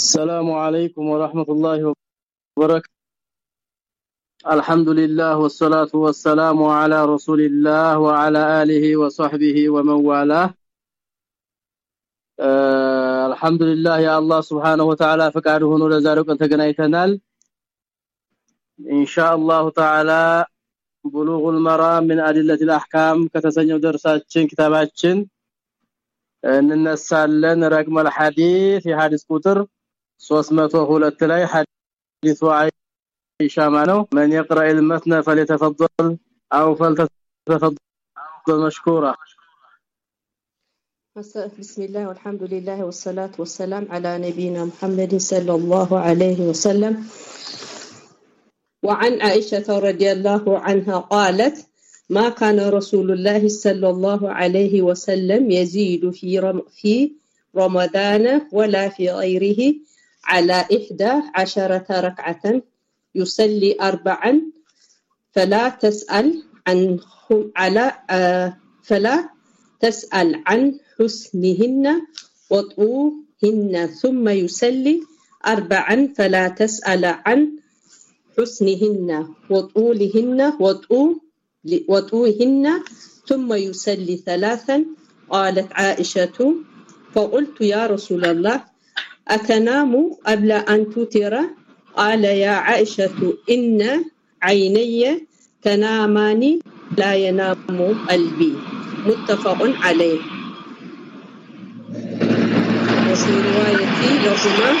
السلام عليكم ورحمة الله وبركاته الحمد لله والصلاة والسلام على رسول الله وعلى آله وصحبه ومن والاه الحمد لله يا الله سبحانه وتعالى فقاده ሆኖ ለዛሬው ቀን ተገናኝተናል ان شاء الله تعالى بلوغ المرام من ادله الاحكام ከተሰኘው ደርሳችን ክታባችን እንነሳለን ረቅም الحديث የሐዲስ ቁጥር 300 للتلاي حديث عائشة معناه من يقرأ المثنى فليتفضل أو فلتفضل مشكورة. بسم الله والحمد لله والصلاة والسلام على نبينا محمد صلى الله عليه وسلم. وعن عائشة رضي الله عنها قالت ما كان رسول الله صلى الله عليه وسلم يزيد في رمضان ولا في غيره على إحدى عشرة ركعة يصلي أربعا فلا تسأل عنهم على آه فلا تسأل عن حسنهن وطوهن ثم يصلي أربعا فلا تسأل عن حسنهن وطولهن وطول وطوهن ثم يصلي ثلاثا. قالت عائشة فقلت يا رسول الله أتنام قبل أن تتر قال يا عائشة إن عيني تنامان لا ينام قلبي. متفق عليه. وفي رواية لهما.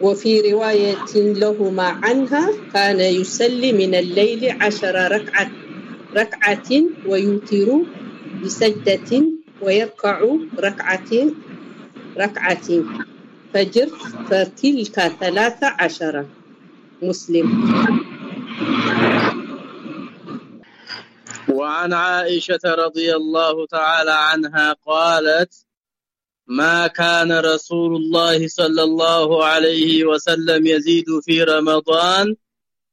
وفي رواية لهما عنها كان يصلي من الليل عشر ركعة ركعة ويوتر. بسجدة ويركع ركعتين ركعة فجر فتلك ثلاثة عشرة مسلم. وعن عائشة رضي الله تعالى عنها قالت ما كان رسول الله صلى الله عليه وسلم يزيد في رمضان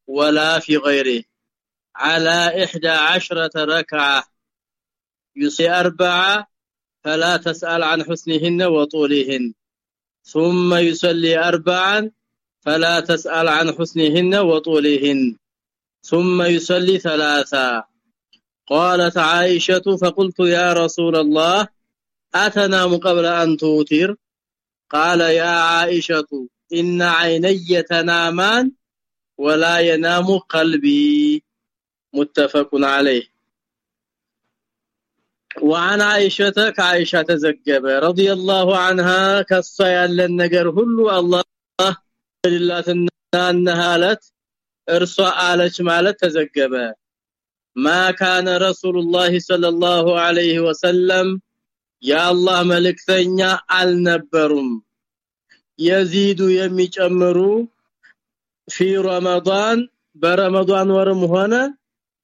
ولا في غيره. على إحدى عشرة ركعة يصي أربعة فلا تسأل عن حسنهن وطولهن. ثم يصلي أربعا فلا تسأل عن حسنهن وطولهن. ثم يصلي ثلاثا قالت عائشة فقلت يا رسول الله أتنام قبل أن توتر؟ قال يا عائشة إن عيني تنامان ولا ينام قلبي. متفق عليه. وعن عائشة كعائشة تزجب رضي الله عنها كصا ያለን ነገር ሁሉ አላህ ልላትና እንሃለት እርሷ አለች ማለት ተዘገበ ما كان رسول الله صلى الله عليه وسلم يا الله መልእክተኛ አልነበሩም يزيد የሚጨምሩ في رمضان برمضان ወርም ሆነ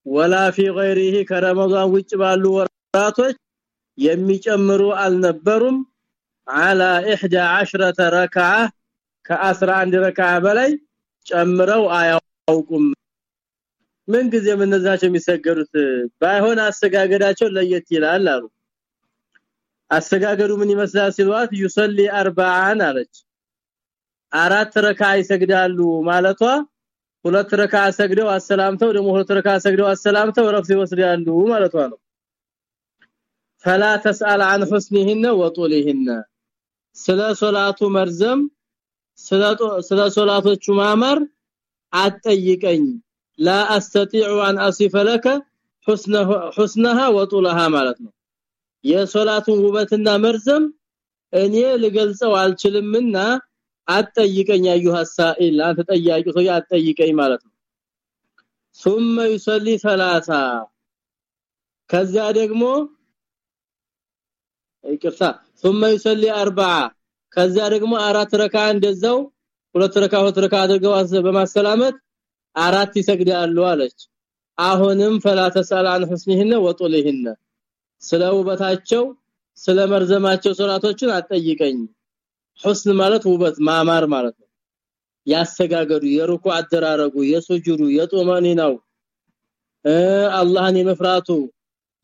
ولا في غيره ከረመዳን ውጭ ባሉ ወራቶች የሚጨምሩ አልነበሩም على 11 ركعه ከ11 ረካዓ በላይ ጨምረው አያውቁም ምን ጊዜ እነዛቸው የሚሰገዱት ባይሆን አሰጋገዳቸው ለየት ይላል አሉ አሰጋገዱ ምን ይመስላል ሲሏት ይሰሊ 40 አለች አራት ረካ ይሰግዳሉ ማለቷ ሁለት ረካ ሰግደው አሰላምተው ደግሞ ሁለት ረካ ሰግደው አሰላምተው ረፍት ይወስዳሉ ማለቷ ነው فلا تسال عن حسنهن وطولهن ስለ ሶላቱ መርዘም ስለ ሶላቶቹ ማመር አትጠይቀኝ لا استطيع ان اصف لك حسنه حسنها وطولها ማለት ነው የሶላቱን ውበትና መርዘም እኔ ልገልጸው አልችልምና አትጠይቀኝ አዩሃ ሳኢል አንተ ጠያቂ ሰው አትጠይቀኝ ማለት ነው ثم يصلي ثلاثه ከዛ ደግሞ ይቅርታ ثم يصلي اربعه ከዛ ደግሞ አራት ረካ እንደዛው ሁለት ረካ ሁለት ረካ አድርገው በማሰላመት አራት ይሰግዳሉ አለች አሁንም فلا تسال عن حسنهن وطولهن ስለ ውበታቸው ስለ መርዘማቸው ሶላቶችን አጠይቀኝ ሁስን ማለት ውበት ማማር ማለት ነው ያሰጋገዱ የሩኩ አደራረጉ የሱጁዱ የጦማኒናው አላህን የመፍራቱ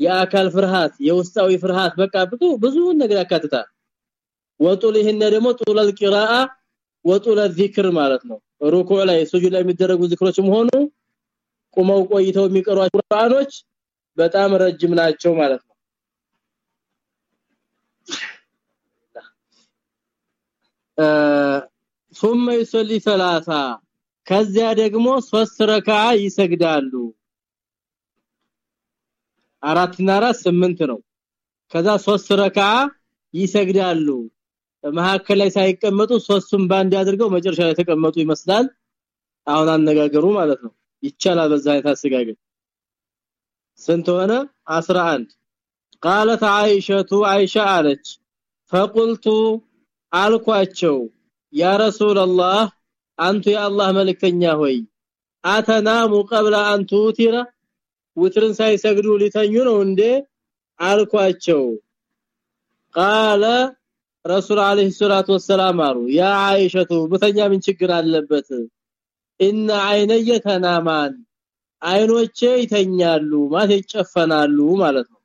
የአካል ፍርሃት የውስጣዊ ፍርሃት በቃ ብዙ ብዙ ነገር ያካትታል ወጡል ይሄን ደግሞ ጡለል ቂራአ ወጡለ ዚክር ማለት ነው ሩኩዕ ላይ ሱጁድ ላይ የሚደረጉ ዚክሮችም ሆኑ ቁመው ቆይተው የሚቀሩ ቁርአኖች በጣም ረጅም ናቸው ማለት ነው ثم يصلي ثلاثه ከዚያ ደግሞ 3 ረካ ይሰግዳሉ አራትና አራት ስምንት ነው ከዛ 3 ረካ ይሰግዳሉ መሐከል ላይ ሳይቀመጡ ሶስቱም ባንድ አድርገው መጨረሻ ላይ ተቀመጡ ይመስላል አሁን አነጋገሩ ማለት ነው ይቻላል በዛ አይነት አሰጋገድ ስንት ሆነ 11 قالت عائشه عائشه አለች فقلت አልኳቸው ያ ረሱላህ አንቱ የአላህ መልእክተኛ ሆይ አተናሙ ቀብለ አንቱ ቲራ ውትርን ሳይሰግዱ ሊተኙ ነው እንዴ? አልኳቸው። ቃለ ረሱል አለይሂ ሰላቱ ወሰላም አሉ ያ አይሸቱ በተኛ ምን ችግር አለበት? እና አይነየ ተናማን አይኖቼ ይተኛሉ ማለት ይጨፈናሉ ማለት ነው።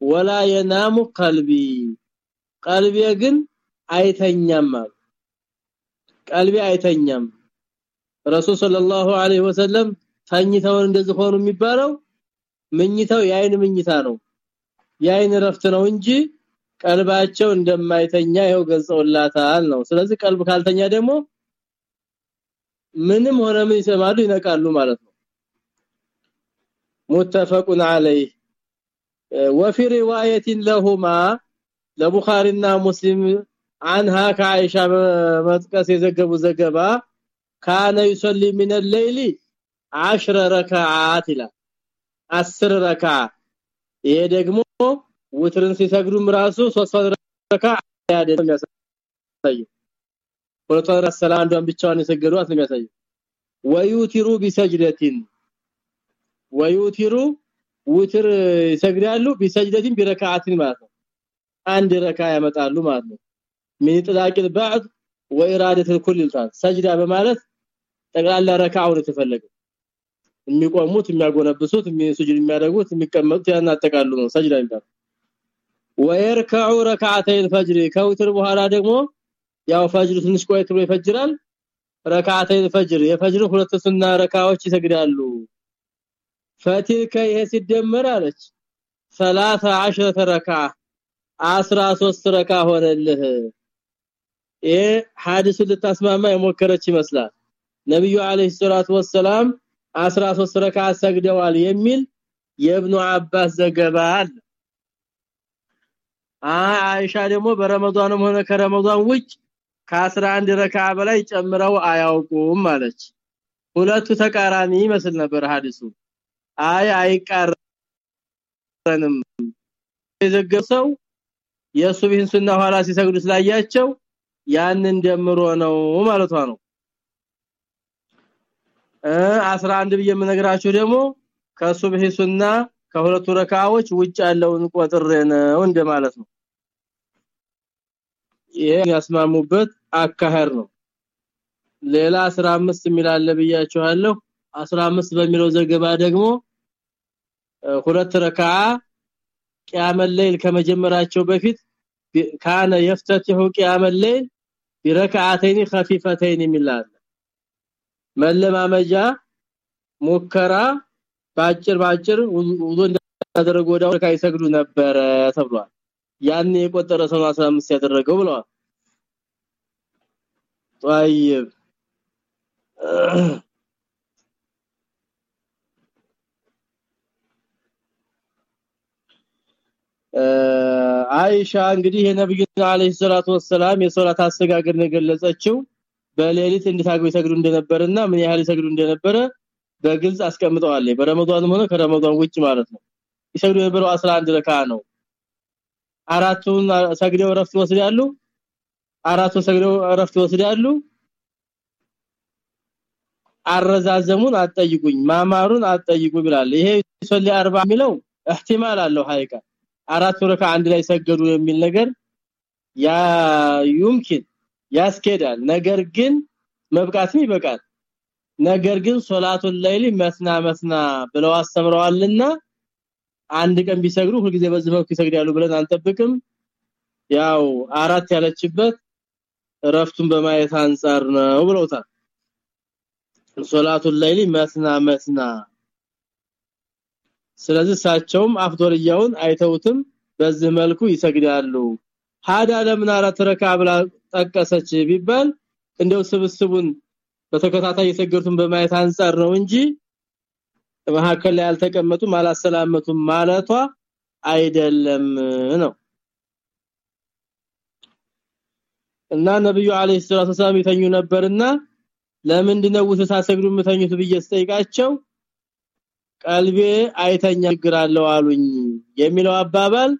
ወላ የናሙ ቀልቢ ቀልቤ ግን አይተኛም ማለት ቀልቤ አይተኛም። ረሱል ሰለላሁ ዐለይሂ ወሰለም ተኝተው እንደዚህ ሆኑ የሚባለው ምኝታው የአይን ምኝታ ነው። የአይን ረፍት ነው እንጂ ቀልባቸው እንደማይተኛ ይኸው ገጸውላታል ነው። ስለዚህ ቀልብ ካልተኛ ደግሞ ምንም ሆነ ምን ይሰማሉ? ይነቃሉ ማለት ነው። متفق عليه وفي روايه لهما لبخارينا مسلم عنها كعائشه متقس يذكروا ዘገባ كان يصلي من الليل 10 ركعات ይላል። አስር ረካ። ይሄ ደግሞ ውትርን ሲሰግዱም ራሱ 3 ረካ ያደለም ያሳየው ሁለቱ ረሰላ አንዷን ብቻዋን የሰገዱት ነው የሚያሳየው። ويوتر بسجدة ويوتر ውትር ይሰግዳሉ بسجدة بركعة ማለት ነው። አንድ ረካ ያመጣሉ ማለት ነው። من إطلاق البعض وإرادة الكل ይልታል ሰጅዳ በማለት ጠቅላላ ረካውን የተፈለገው። የሚቆሙት የሚያጎነብሱት የሚሱጁድ የሚያደርጉት የሚቀመጡት ያን አጠቃሉ ነው ሰጅዳ ይባላል ወይርከዑ ረካዓተይ الفجر ከውትር በኋላ ደግሞ ያው ፈጅር ትንሽ ቆይቶ ይፈጅራል ረካዓተይ الفجر የፈጅር ሁለት ሱና ረካዎች ይሰግዳሉ ፈቲልከ ይሄ ሲደመር አለች 13 ረካ 13 ረካ ሆነልህ ይሄ ሐዲሱ ልታስማማ የሞከረች ይመስላል ነብዩ አለይሂ ሰላቱ ወሰለም 13 ረካ ሰግደዋል የሚል የኢብኑ አባስ ዘገባ አይሻ ደግሞ በረመዳንም ሆነ ከረመዳን ውጭ ከ11 ረካ በላይ ጨምረው አያውቁም ማለች። ሁለቱ ተቃራኒ ይመስል ነበር ሐዲሱ። አይ አይቃረንም። የዘገሰው የሱብሂን ሱና ኋላ ሲሰግዱ ስላያቸው ያንን ደምሮ ነው ማለቷ ነው 11 ብዬ የምነግራችሁ ደግሞ ከሱብሂ ሱና ከሁለቱ ረካዎች ውጭ ያለውን ቆጥሬ ነው እንደማለት ነው ይሄ ያስማሙበት አካሄር ነው ሌላ 15 የሚላለ ብያችኋለሁ 15 በሚለው ዘገባ ደግሞ ሁለት ረካ ቂያመ ለይል ከመጀመራቸው በፊት ካነ يفتتح ቂያመ ለይል بركعتين خفيفتين የሚላል መለማመጃ ሙከራ ባጭር ባጭር ውዶ እንዳደረገ ወዳው ረካ ይሰግዱ ነበር ተብሏል ያን የቆጠረ ሰው 15 ያደረገው ብለዋል طيب አይሻ እንግዲህ የነብዩ አለይሂ ሰላቱ ወሰለም የሶላት አሰጋገድ ነገለጸችው በሌሊት እንዲታገው ይሰግዱ እንደነበርና ምን ያህል ይሰግዱ እንደነበረ በግልጽ አስቀምጠዋል በረመዳንም ሆነ ከረመዳን ውጭ ማለት ነው ይሰግዱ የነበረው 11 ረካ ነው አራቱን ሰግደው ረፍት ወስዳሉ አራቱ ሰግደው ረፍት ወስዳሉ አረዛዘሙን አጠይቁኝ ማማሩን አጠይቁ ብላል ይሄ ሶሊ 40 የሚለው احتمال አለው ሀይቃ አራት ረካ አንድ ላይ ሰገዱ የሚል ነገር ያ يمكن ያስኬዳል። ነገር ግን መብቃትም ይበቃል። ነገር ግን ሶላቱን ለይሊ መስና መስና ብለው አስተምረዋልና አንድ ቀን ቢሰግዱ ሁልጊዜ በዚህ መልኩ ይሰግዳሉ ብለን አንጠብቅም። ያው አራት ያለችበት እረፍቱን በማየት አንፃር ነው ብለውታል። ሶላቱል ላይሊ መስና መስና ስለዚህ ሳቸውም አፍዶልያውን አይተውትም። በዚህ መልኩ ይሰግዳሉ ሀዳ ለምን አራት ብላ ጠቀሰች ቢባል እንደው ስብስቡን በተከታታይ የሰገዱትን በማየት አንፃር ነው እንጂ መሐከል ላይ አልተቀመጡም አላሰላመቱም ማለቷ አይደለም ነው። እና ነብዩ አለይሂ ሰላቱ ሰላም ይተኙ ነበርና ለምንድነው ውስታ ሰግዱ የምተኙት ብዬ ስጠይቃቸው ቀልቤ አይተኛ ችግር አለው አሉኝ የሚለው አባባል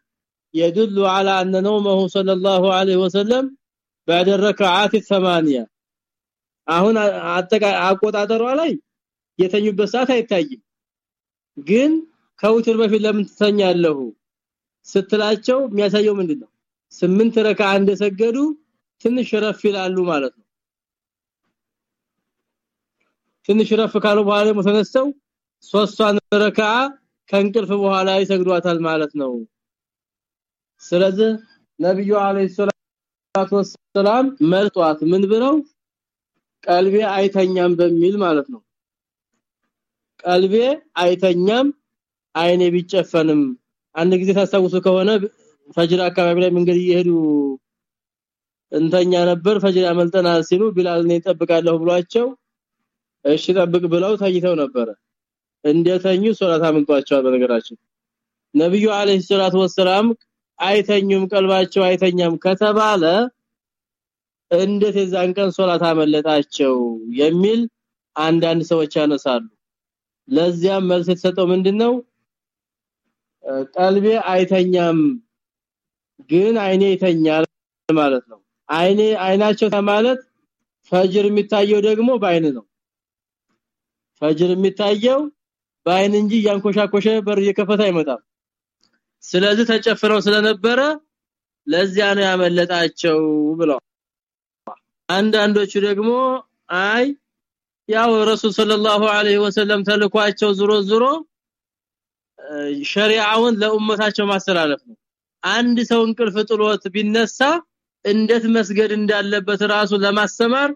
يدل على ان نومه صلى الله عليه وسلم بعد الركعات الثمانيه አሁን አቆጣጠሯ ላይ የተኙበት ሰዓት አይታይም ግን ከውትር በፊት ለምን ትተኛለሁ ስትላቸው የሚያሳየው ምንድነው ስምንት ረካ እንደሰገዱ ትንሽ ረፍ ይላሉ ማለት ነው ትንሽ ረፍ ካሉ በኋላ ተነስተው ሶስቷን ረካ ከእንቅልፍ በኋላ ይሰግዷታል ማለት ነው ስለዚህ ነብዩ አለይሂ ሰላቱ መልጧት ምን ብለው? ቀልቤ አይተኛም በሚል ማለት ነው። ቀልቤ አይተኛም አይኔ ቢጨፈንም። አንድ ጊዜ ታስታውሱ ከሆነ ፈጅር አካባቢ ላይ መንገድ እየሄዱ እንተኛ ነበር ፈጅር ያመልጠናል ሲሉ ቢላል ነው ይጠብቃለሁ ብሏቸው እሺ ጠብቅ ብለው ታይተው ነበር እንደተኙ ሶላት አመልጧቸዋል በነገራችን። ነብዩ አለይሂ ሰላቱ ወሰለም አይተኙም ቀልባቸው አይተኛም ከተባለ እንዴት የዛን ቀን ሶላት አመለጣቸው? የሚል አንዳንድ ሰዎች ያነሳሉ። ለዚያም መልስ የተሰጠው ምንድነው? ቀልቤ አይተኛም ግን አይኔ ይተኛል ማለት ነው። አይኔ አይናቸው ማለት ፈጅር የሚታየው ደግሞ በአይን ነው። ፈጅር የሚታየው በአይን እንጂ ያንኮሻኮሸ በር እየከፈተ አይመጣም ስለዚህ ተጨፍረው ስለነበረ ለዚያ ነው ያመለጣቸው ብለው። አንዳንዶቹ ደግሞ አይ ያው ረሱል ሰለላሁ ዐለይሂ ወሰለም ተልኳቸው ዙሮ ዙሮ ሸሪዓውን ለኡመታቸው ማስተላለፍ ነው። አንድ ሰው እንቅልፍ ጥሎት ቢነሳ እንዴት መስገድ እንዳለበት ራሱ ለማስተማር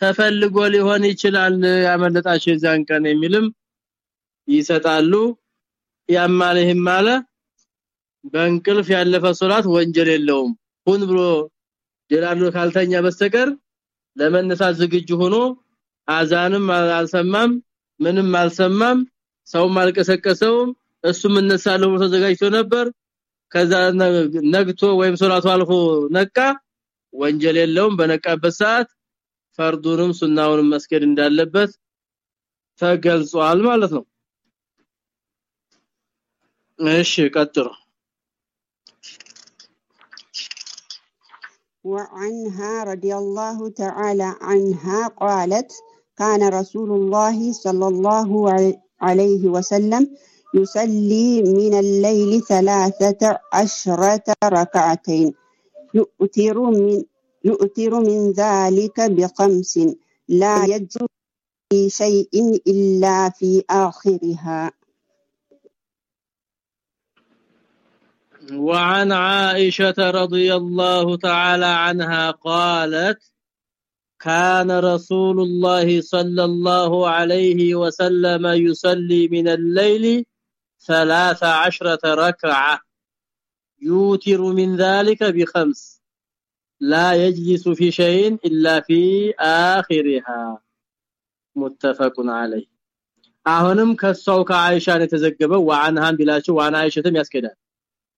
ተፈልጎ ሊሆን ይችላል ያመለጣቸው የዛን ቀን የሚልም ይሰጣሉ። ያማለህም ማለ በእንቅልፍ ያለፈ ሶላት ወንጀል የለውም። ሁን ብሎ ጀላሉ ካልተኛ በስተቀር ለመነሳት ዝግጁ ሆኖ አዛንም አልሰማም ምንም አልሰማም ሰው አልቀሰቀሰውም። እሱም እነሳለሁ ተዘጋጅቶ ነበር። ከዛ ነግቶ ወይም ሶላቱ አልፎ ነቃ። ወንጀል የለውም። በነቃበት ሰዓት ፈርዱንም ሱናውንም መስገድ እንዳለበት ተገልጿል ማለት ነው። እሺ ቀጥሩ وعنها رضي الله تعالى عنها قالت كان رسول الله صلى الله عليه وسلم يصلي من الليل ثلاثة عشرة ركعتين. يؤتر من يؤتر من ذلك بخمس لا يجر في شيء إلا في آخرها. وعن عائشة رضي الله تعالى عنها قالت كان رسول الله صلى الله عليه وسلم يصلي من الليل ثلاث عشرة ركعة. يوتر من ذلك بخمس. لا يجلس في شيء إلا في آخرها. متفق عليه. أهنم كالسوك عائشة نتزقبه وعنها بلاشو وعن عائشة አይሸተም ያስከዳል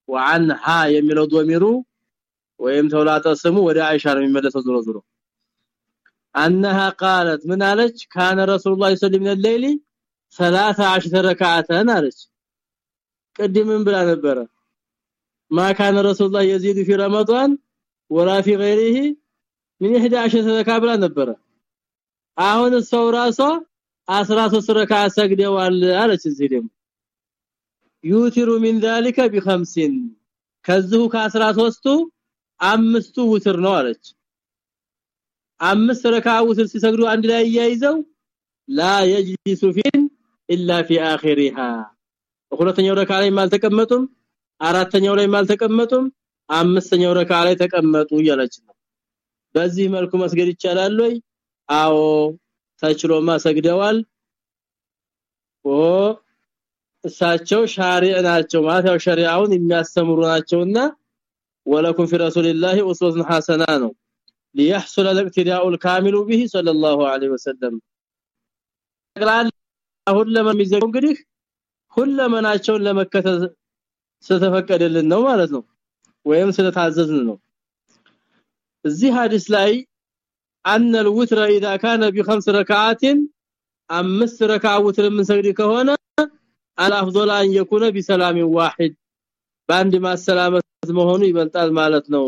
وعنها የሚለው ዶሚሩ ወይም ተውላጠ ስሙ ወደ አይሻ ነው የሚመለሰው ዞሮ ዞሮ انها قالت من አለች كان رسول الله صلى الله عليه وسلم الليل 13 ركعه አለች ቅድምም ብላ ነበረ ما كان رسول الله يزيد في رمضان ولا في غيره من 11 ركعه ብላ ነበረ አሁን ሰው ራሷ 13 ረካዓ ሰግደዋል አለች እዚህ ደግሞ ዩቲሩ ሚን ذلك بخمس ከዚሁ ከ13ቱ አምስቱ ውትር ነው አለች አምስት ረካ ውትር ሲሰግዱ አንድ ላይ ያይዘው ላ يجلس فين الا في اخرها ሁለተኛው ረካ ላይ አልተቀመጡም አራተኛው ላይ አልተቀመጡም አምስተኛው ረካ ላይ ተቀመጡ እያለች ነው በዚህ መልኩ መስገድ ይቻላል ወይ አዎ ተችሎማ ሰግደዋል ኦ እሳቸው ሻሪዕ ናቸው ማለት ያው ሸሪዓውን የሚያስተምሩ ናቸውና ወለኩም في رسول الله اسوه حسنه ነው ليحصل الاقتداء الكامل به صلى الله عليه وسلم ሁለመን የሚዘጉ እንግዲህ ሁለመናቸውን ለመከተል ስለተፈቀደልን ነው ማለት ነው ወይም ስለታዘዝን ነው እዚህ ሐዲስ ላይ ان الوتر اذا كان بخمس ركعات አምስት ረካ ውትር የምንሰግድ ከሆነ الافضل ان يكون بسلام واحد በአንድ ማሰላመት መሆኑ ይበልጣል ማለት ነው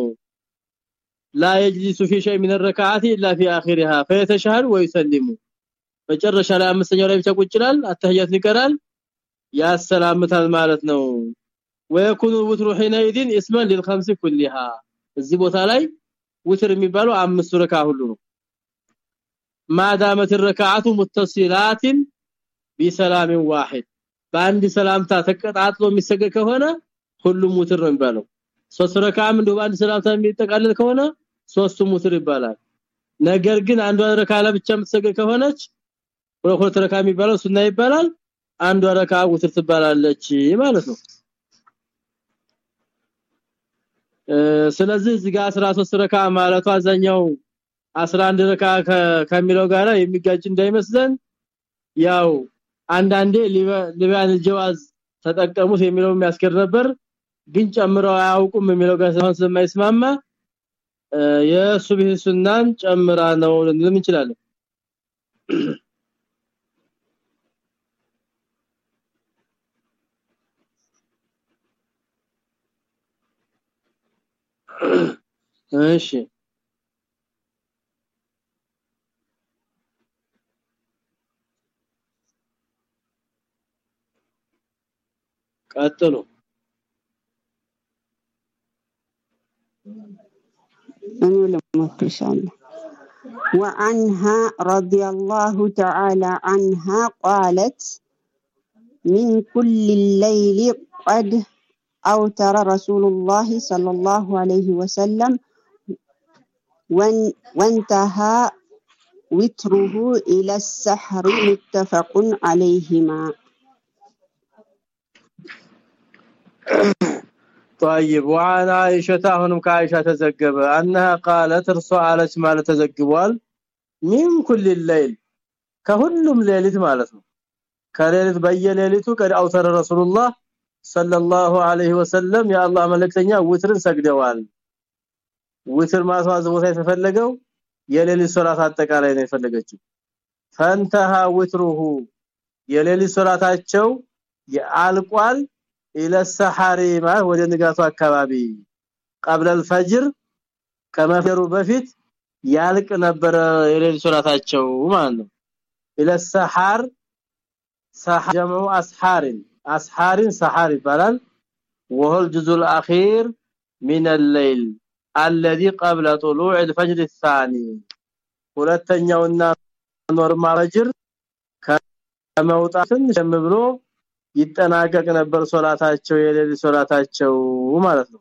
لا يجلس في شيء من الركعات الا في اخرها فيتشهد ويسلم መጨረሻ ላይ አምስተኛው ላይ ብቻ ቁጭ ይላል አተህያት ይቀራል ያሰላምታል ማለት ነው ويكون الوتر حينئذ اسما للخمس كلها እዚህ ቦታ ላይ ውትር የሚባለው አምስት ረካ ሁሉ ነው ማዳመት الركعات متصلات بسلام واحد በአንድ ሰላምታ ተቀጣጥሎ የሚሰገድ ከሆነ ሁሉም ውትር ነው የሚባለው። ሶስት ረካም እንደው በአንድ ሰላምታ የሚጠቃለል ከሆነ ሶስቱም ውትር ይባላል። ነገር ግን አንዷ ረካ ለብቻ የምትሰገድ ከሆነች ሁለት ረካ የሚባለው ሱና ይባላል። አንዷ ረካ ውትር ትባላለች ማለት ነው። ስለዚህ እዚህ ጋር 13 ረካ ማለቱ አዛኛው 11 ረካ ከሚለው ጋራ የሚጋጭ እንዳይመስለን ያው አንዳንዴ ሊባን ጀዋዝ ተጠቀሙት የሚለው የሚያስከር ነበር። ግን ጨምረው አያውቁም የሚለው ጋር ስለማይስማማ የሱብህ ሱናን ጨምራ ነው ልንል እንችላለን። እሺ قاتلوا أنا لما إن شاء الله وعنها رضي الله تعالى عنها قالت من كل الليل قد أوتر رسول الله صلى الله عليه وسلم وانتهى وتره إلى السحر متفق عليهما طيب وعن عائشه አሁንም ከአይሻ ተዘገበ انها قالت እርሷ አለች ማለት ተዘግቧል من كل الليل ከሁሉም ሌሊት ማለት ነው ከሌሊት በየሌሊቱ ቀድ አውተረ ረሱላህ ሰለላሁ ዐለይሂ ወሰለም የአላህ መልእክተኛ ውትርን ሰግደዋል ውትር ማስዋዝ ቦታ የተፈለገው የሌሊት ሶላት አጠቃላይ ነው የፈለገችው ፈንተሃ ውትሩሁ የሌሊት ሶላታቸው የአልቋል ኢለ ሰሐሪ ማለት ወደ ንጋቱ አካባቢ قبل الفجر ከመፈሩ በፊት ያልቅ ነበር የሌሊት ሶላታቸው ማለት ነው ኢለ ሰሐር ሰሐር ጀምዑ አስሐሪን አስሐሪን ሰሐር ይባላል وهو الجزء الاخير من الليل الذي قبل طلوع الفجر الثاني ሁለተኛውና ኖርማል ፈጅር ከመውጣትን ጀም ብሎ ይጠናቀቅ ነበር ሶላታቸው የሌሊት ሶላታቸው ማለት ነው።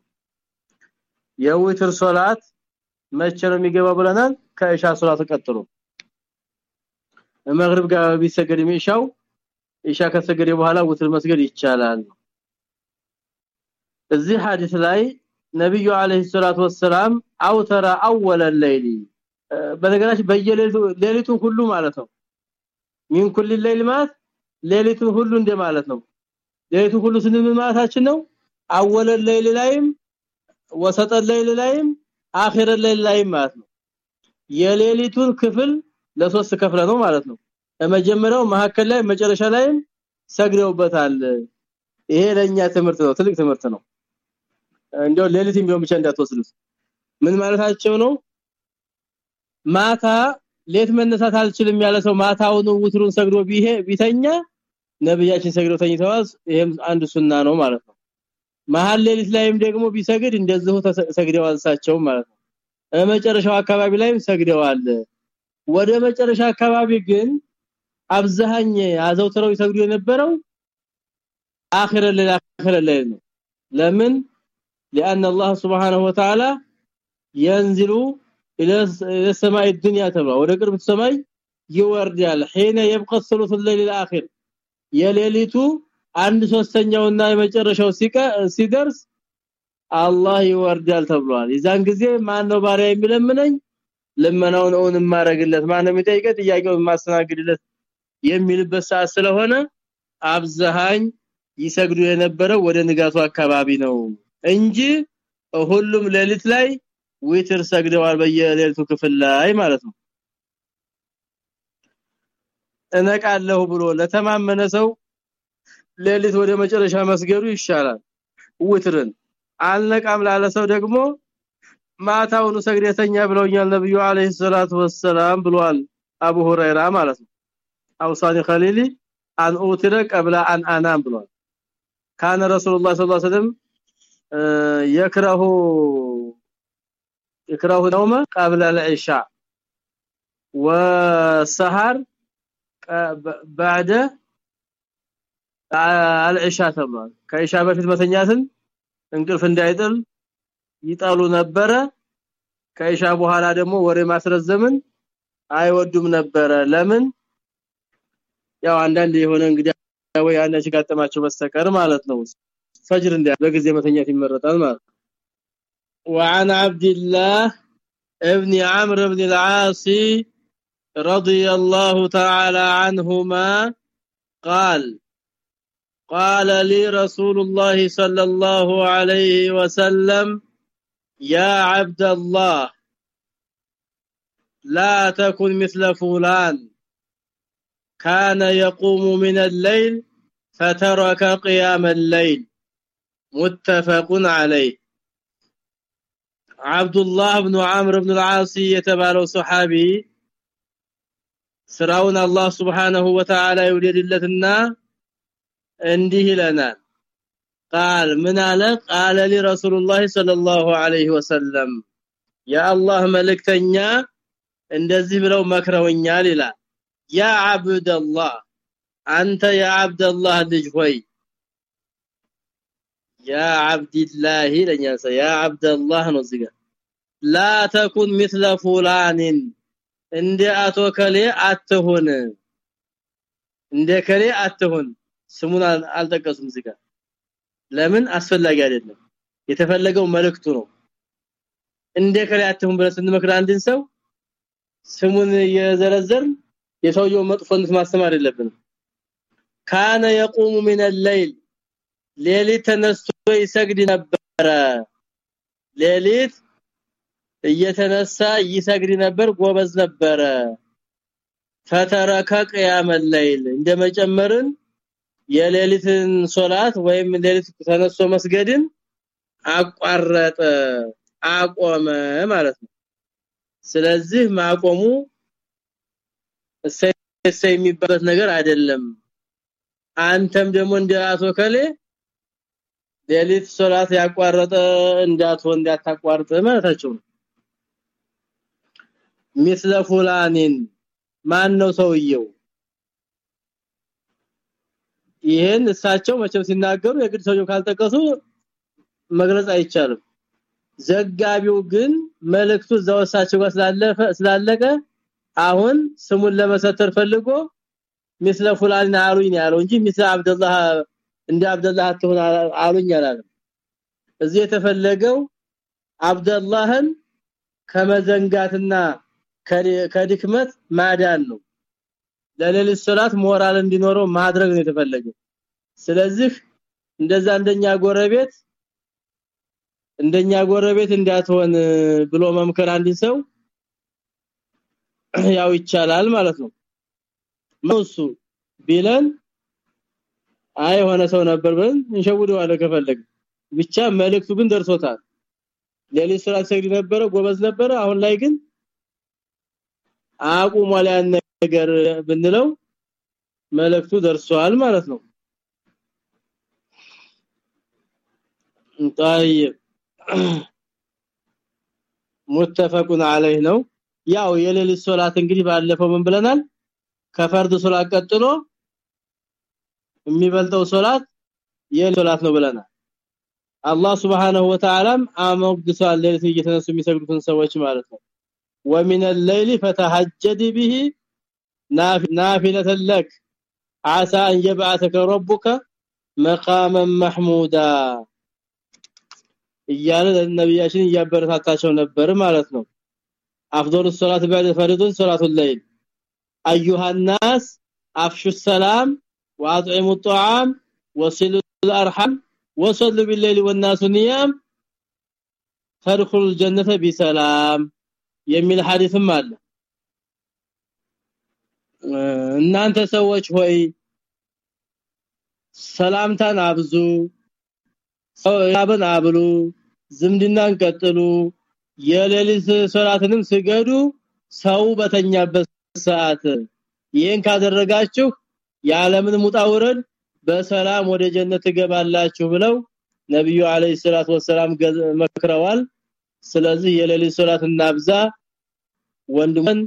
የዊትር ሶላት መቼ ነው የሚገባው ብለናል? ከኢሻ ሶላት ቀጥሎ። መግሪብ ጋር ቢሰገድ የሚሻው ኢሻ ከሰገደ በኋላ ውትር መስገድ ይቻላል። እዚህ ሐዲስ ላይ ነብዩ አለይሂ ሰላቱ ወሰለም አውተራ አወለ ሌሊ በነገራችን በየሌሊቱ ሌሊቱ ሁሉ ማለት ነው። ሚን ኩል ሌሊት ማለት ሌሊቱ ሁሉ እንደ ማለት ነው። ሌሊቱ ሁሉ ስንል ማለታችን ነው? أول الليل ላይም وسط الليل ላይም آخر الليل ላይም ማለት ነው። የሌሊቱን ክፍል ለሶስት ከፍለን ነው ማለት ነው። በመጀመሪያው መሐከል ላይ መጨረሻ ላይም ሰግደውበታል። ይሄ ለኛ ትምህርት ነው ትልቅ ትምህርት ነው። እንደው ሌሊትም ቢሆን ብቻ እንዳትወስዱት። ምን ማለታቸው ነው? ማታ ሌት መነሳት አልችልም ያለ ሰው ማታውን ውትሩን ሰግዶ ቢሄ ቢተኛ ነብያችን ሰግደው ተኝተዋል ይሄም አንድ ሱና ነው ማለት ነው መሃል ሌሊት ላይም ደግሞ ቢሰግድ እንደዚሁ ሰግደዋል እሳቸው ማለት ነው መጨረሻው አካባቢ ላይም ሰግደዋል ወደ መጨረሻ አካባቢ ግን አብዛኛው አዘውትረው ይሰግዱ የነበረው اخر الليل اخر الليل ነው ለምን لان الله سبحانه وتعالى ينزل الى السماء الدنيا تبع ወደ ቅርብ ሰማይ ይወርዳል حين يبقى ثلث الليل الاخر የሌሊቱ አንድ ሶስተኛውና የመጨረሻው ሲደርስ አላህ ይወርዳል ተብሏል። የዛን ጊዜ ማን ነው ባሪያ የሚለምነኝ? ልመናውን እውን ማረግለት ማን ነው የሚጠይቀው ጥያቄውን ማስተናግድለት የሚልበት ሰዓት ስለሆነ አብዛሃኝ ይሰግዱ የነበረው ወደ ንጋቱ አካባቢ ነው እንጂ ሁሉም ሌሊት ላይ ዊትር ሰግደዋል በየሌሊቱ ክፍል ላይ ማለት ነው እነቃለሁ ብሎ ለተማመነ ሰው ሌሊት ወደ መጨረሻ መስገዱ ይሻላል ዊትርን አልነቃም ላለ ሰው ደግሞ ማታውኑ ሰግደተኛ ብለውኛል ነብዩ አለይሂ ሰላቱ ወሰላም ብሏል አቡ ሁረይራ ማለት ነው አውሳኒ ኸሊሊ አን ኡትረ ቀብለ አን አናም ብሏል ካነ ረሱላህ ሰለላሁ ዐለይሂ ወሰለም يكره يكره نومه قبل العشاء والسحر بعد العشاء ተብሏል ከኢሻ በፊት መተኛትን እንቅልፍ እንዳይጥል ይጣሉ ነበረ ከኢሻ በኋላ ደግሞ ወሬ ማስረዘምን አይወዱም ነበረ ለምን ያው አንዳንድ የሆነ እንግዲህ ወይ አንዳች ጋጠማቸው በስተቀር ማለት ነው ፈጅር እንደ በጊዜ መተኛት ይመረጣል ማለት وعن عبد الله ابن عمرو بن العاص رضي الله تعالى عنهما قال قال لي رسول الله صلى الله عليه وسلم يا عبد الله لا تكن مثل فلان كان يقوم من الليل فترك قيام الليل متفق عليه عبد الله بن عمرو بن العاص የተባለው ሱሐቢ ስራውን አላህ Subhanahu Wa Ta'ala ይወደድለትና እንዲህ ይለናል قال من አለ قال لي رسول الله صلى الله عليه وسلم يا الله መልእክተኛ እንደዚህ ብለው መክረውኛል ይላል ያ عبد الله አንተ ያ عبد الله ልጅ ሆይ ያ عبد الله ለኛ ያ عبد الله ነው እዚህ لا تكن مثل فلان እንደ አቶ ከሌ አትሁን እንደ ከሌ አትሁን ስሙን አልጠቀሱም እዚህ ጋር ለምን አስፈላጊ አይደለም የተፈለገው መልእክቱ ነው እንደ ከሌ አትሁን ብለን ስንመክር አንድን ሰው ስሙን የዘረዘር የሰውየው መጥፎነት ማስተማር የለብንም ካነ يقوم من الليل ሌሊት ተነስቶ ይሰግድ ነበረ ሌሊት እየተነሳ ይሰግድ ነበር ጎበዝ ነበረ። ፈተረከ ቅያመ ሌሊል እንደመጨመርን የሌሊትን ሶላት ወይም ሌሊት ተነሶ መስገድን አቋረጠ አቆመ ማለት ነው። ስለዚህ ማቆሙ እሰይ የሚባል ነገር አይደለም። አንተም ደግሞ እንደ ሌሊት ሶላት ያቋረጠ እንዳትሆን እንዳታቋርጥ ማለታቸው ነው። ሚስለ فلانን ማን ነው ሰውየው? ይሄን እሳቸው መቼም ሲናገሩ የግድ ሰውየው ካልጠቀሱ መግለጽ አይቻልም። ዘጋቢው ግን መልእክቱ ዘወሳቸው ጋር ስላለፈ ስላለቀ አሁን ስሙን ለመሰተር ፈልጎ ምስለ ፉላን አሉኝ ያለው እንጂ ምስለ አብደላህ እንደ አብደላህ አትሁን አሉኝ ያላለም እዚህ የተፈለገው አብደላህን ከመዘንጋትና ከድክመት ማዳን ነው። ለሌሊት ሶላት ሞራል እንዲኖረው ማድረግ ነው የተፈለገው። ስለዚህ እንደዛ እንደኛ ጎረቤት እንደኛ ጎረቤት እንዳትሆን ብሎ መምከር አንድ ሰው ያው ይቻላል ማለት ነው። መውሱ ቢለን አይ ሆነ ሰው ነበር ብለን እንሸውደዋለን ከፈለግ ብቻ መልእክቱ ግን ደርሶታል። ሌሊት ሶላት ሰግድ ነበረ ጎበዝ ነበረ። አሁን ላይ ግን አቁሟል ያን ነገር ብንለው መልእክቱ ደርሷል ማለት ነው طيب متفقون عليه ነው ያው የሌሊት ሶላት እንግዲህ ባለፈው ምን ብለናል ከፈርድ ሶላት ቀጥሎ የሚበልጠው ሶላት የሶላት ነው ብለናል አላህ Subhanahu Wa Ta'ala አሞግሷል ለሊት እየተነሱ የሚሰግዱትን ሰዎች ማለት ነው ومن الليل فتهجد به نافلة لك عسى ان يبعثك ربك مقاما محمودا እያለ ነብያችን እያበረታታቸው ነበር ማለት ነው افضل الصلاه بعد فرض صلاه الليل ايها الناس افشوا السلام واطعموا الطعام وصلوا الارحام وصلوا بالليل والناس نيام تدخلوا الجنه بسلام የሚል ሐዲስም አለ። እናንተ ሰዎች ሆይ ሰላምታን አብዙ ሰላምን አብሉ ዝምድናን ቀጥሉ የሌሊት ሶላትንም ስገዱ ሰው በተኛበት ሰዓት ይሄን ካደረጋችሁ የዓለምን ሙጣውረድ በሰላም ወደ ጀነት ትገባላችሁ ብለው ነብዩ አለይሂ ሰላቱ ወሰለም መክረዋል። ስለዚህ የሌሊት ሶላት እናብዛ ወንድምን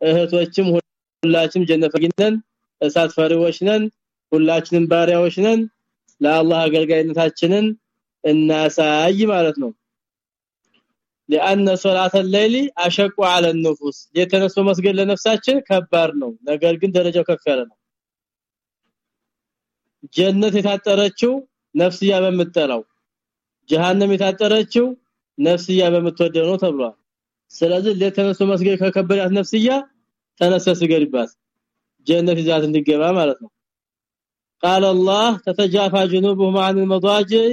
እህቶችም ሁላችንም ጀነት ፈጊነን እሳት ፈሪዎች ነን ሁላችንም ባሪያዎች ነን ለአላህ አገልጋይነታችንን እናሳይ ማለት ነው لان صلاه الليل اشق على النفوس የተነሱ መስገድ ለነፍሳችን ከባድ ነው ነገር ግን ደረጃው ከፍ ያለ ነው ጀነት የታጠረችው ነፍስያ በምትጠራው ጀሃነም የታጠረችው ነፍስያ በምትወደው ነው ተብሏል ስለዚህ ለተነሱ መስገድ ከከበዳት ነፍስያ ተነሰ ስገድባት ጀነት ይዛት እንዲገባ ማለት ነው قال الله تتجافى جنوبهم عن المضاجع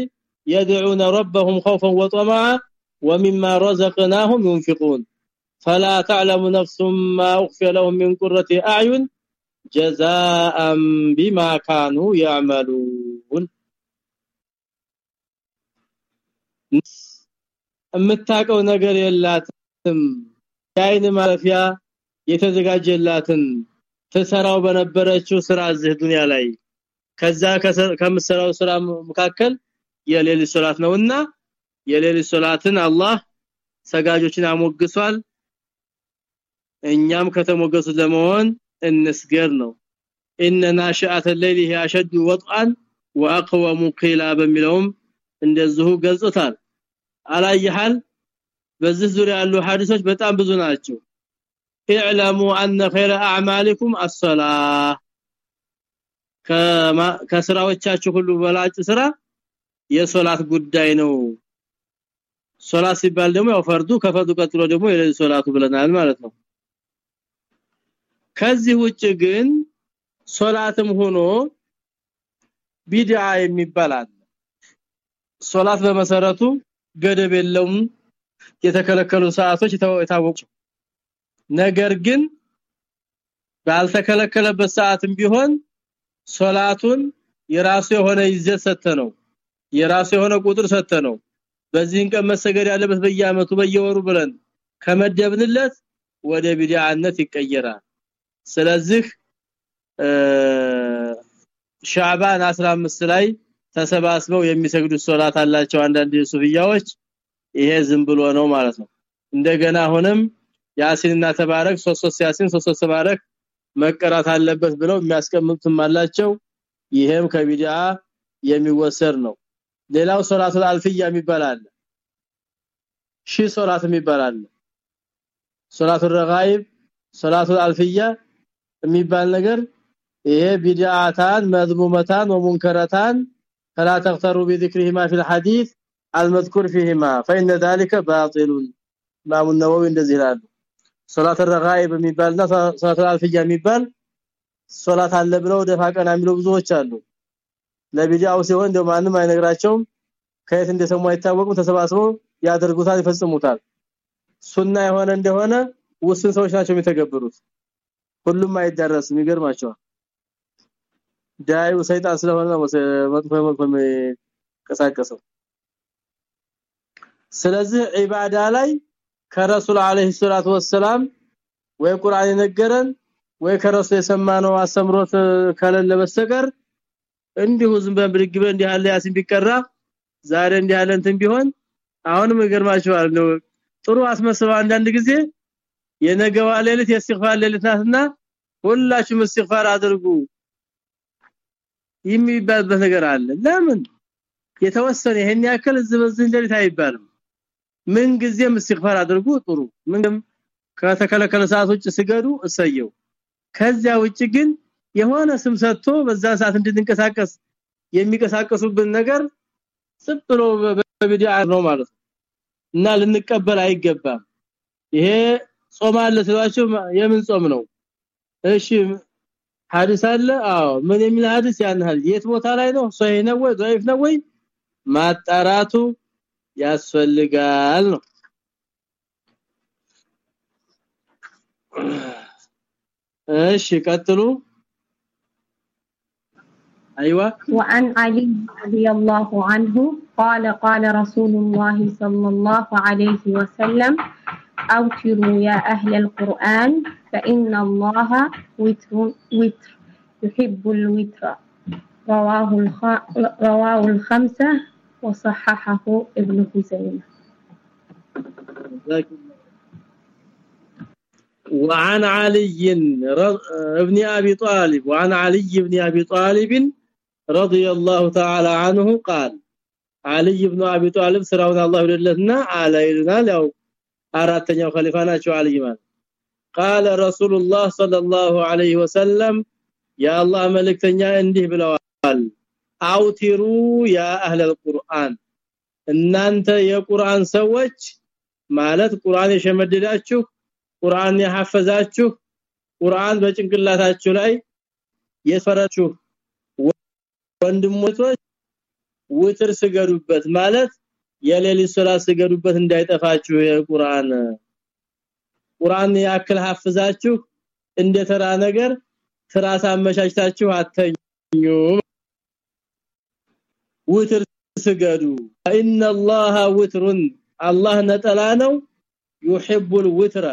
يدعون ربهم خوفا وطمعا ومما رزقناهم ينفقون فلا تعلم نفس ما اخفي لهم من قرة اعين جزاء بما كانوا يعملون የምታቀው ነገር የላትም የአይን ማረፊያ የተዘጋጀላትን ተሰራው በነበረችው ስራ እዚህ ዱንያ ላይ ከዛ ከምሰራው ስራ መካከል የሌሊት ሶላት ነውና የሌሊት ሶላትን አላህ ሰጋጆችን አሞግሷል እኛም ከተሞገሱ ለመሆን እንስገር ነው ان ناشئه الليل هي اشد وطئا واقوم قيلا በሚለውም እንደዚሁ ገልጾታል አላየሃል በዚህ ዙሪያ ያሉ ሐዲሶች በጣም ብዙ ናቸው اعلموا ان خير اعمالكم الصلاه ከስራዎቻችሁ ሁሉ በላጭ ስራ የሶላት ጉዳይ ነው ሶላት ሲባል ደግሞ ያው ፈርዱ ከፈርዱ ቀጥሎ ደግሞ የሌሊት ሶላቱ ብለናል ማለት ነው ከዚህ ውጭ ግን ሶላትም ሆኖ ቢድዓ የሚባል አለ ሶላት በመሰረቱ ገደብ የለውም የተከለከሉ ሰዓቶች የታወቁ። ነገር ግን ባልተከለከለበት ሰዓትም ቢሆን ሶላቱን የራሱ የሆነ ይዘት ሰተነው የራሱ የሆነ ቁጥር ሰተነው በዚህን ቀን መሰገድ ያለበት በየአመቱ በየወሩ ብለን ከመደብንለት ወደ ቢድዓነት ይቀየራል። ስለዚህ ሻዕባን 15 ላይ ተሰባስበው የሚሰግዱት ሶላት አላቸው አንዳንድ ሱፍያዎች ይሄ ዝም ብሎ ነው ማለት ነው እንደገና አሁንም ያሲንና ተባረክ 33 ያሲን 33 ተባረክ መቀራት አለበት ብለው የሚያስቀምጡትም አላቸው ይሄም ከቢድዓ የሚወሰድ ነው ሌላው ሶላቱል አልፍያ የሚባል አለ ሺ ሶላት የሚባል አለ ሶላቱል ረጋይብ ሶላቱል አልፍያ የሚባል ነገር ይሄ ቢድዓታን መዝሙመታን ወሙንከራታን فلا تغتروا بذكرهما في الحديث المذكور فيهما فإن ذلك باطل امام النووي እንደዚህ ይላል ሶላት الرغائب የሚባልና ሶላት አልፍያ የሚባል ሶላት አለ ብለው ደፋ ቀና የሚሉ ብዙዎች አሉ ለቢዲያው ሲሆን እንደው ማንም አይነግራቸውም ከየት እንደሰሙ አይታወቁም ተሰባስበው ያደርጉታል ይፈጽሙታል ሱና የሆነ እንደሆነ ውስን ሰዎች ናቸው የሚተገብሩት ሁሉም አይደረስም ይገርማቸዋል ዳዩ ሰይጣን ስለሆነ መጥፎ መጥፎ ከሳቀሰው ስለዚህ ዒባዳ ላይ ከረሱል አለይሂ ሰላቱ ወሰለም ወይ ቁርአን የነገረን ወይ ከረሱል የሰማነው አስተምሮት ከሌለ በስተቀር እንዲሁ ዝም ብድግበ እንዲህ ያለ ያሲን ቢቀራ ዛሬ እንዲህ ያለ እንትን ቢሆን አሁንም ይገርማችኋል ነው። ጥሩ አስመስለው አንዳንድ ጊዜ የነገዋ ሌሊት የእስትግፋር ሌሊት ናትና ሁላችሁም እስትግፋር አድርጉ የሚባልበት ነገር አለ። ለምን? የተወሰነ ይሄን ያክል ዝበዝ እንደሪት አይባልም ምን ጊዜም እስትግፋር አድርጉ ጥሩ ምንም ከተከለከለ ሰዓት ውጭ ስገዱ እሰየው ከዚያ ውጭ ግን የሆነ ስም ሰጥቶ በዛ ሰዓት እንድንንቀሳቀስ የሚቀሳቀሱብን ነገር ጽብሎ በቢዲአ ነው ማለት እና ልንቀበል አይገባም ይሄ ጾም አለ ስሏቸው የምን ጾም ነው እሺ ሐዲስ አለ አዎ ምን የሚል ሐዲስ ያን ሐዲስ የት ቦታ ላይ ነው ሶሂህ ነው ወይ ضعيف ነው ወይ ማጣራቱ ያስፈልጋል ነው እሺ ቀጥሉ ايوه وعن علي رضي الله عنه قال قال رسول الله صلى الله عليه وسلم أوتروا يا أهل القرآن فإن الله وتر وتر يحب الوتر رواه الخ... رواه الخمسة وصححه ابن خزيمة. وعن علي بن أبي طالب وعن علي بن أبي طالب رضي الله تعالى عنه قال علي بن أبي طالب سرعون الله للنا علينا لو አራተኛው ኸሊፋ شو علي ማለት قال رسول الله صلى الله عليه وسلم يا الله ملكتني عندي بلوال. አውቲሩ ያ አህለል ቁርአን። እናንተ የቁርአን ሰዎች ማለት ቁርአን የሸመደዳችሁ ቁርአን የሐፈዛችሁ ቁርአን በጭንቅላታችሁ ላይ የፈረችሁ ወንድሞች ውትር ስገዱበት ማለት የሌሊት ሥራ ስገዱበት እንዳይጠፋችሁ የቁርአን። ቁርአን ያክል ሐፍዛችሁ እንደተራ ነገር ትራስ አመቻችታችሁ አተኙ ውትር ስገዱ ان الله وتر الله ነጠላ ነው يحب الوتر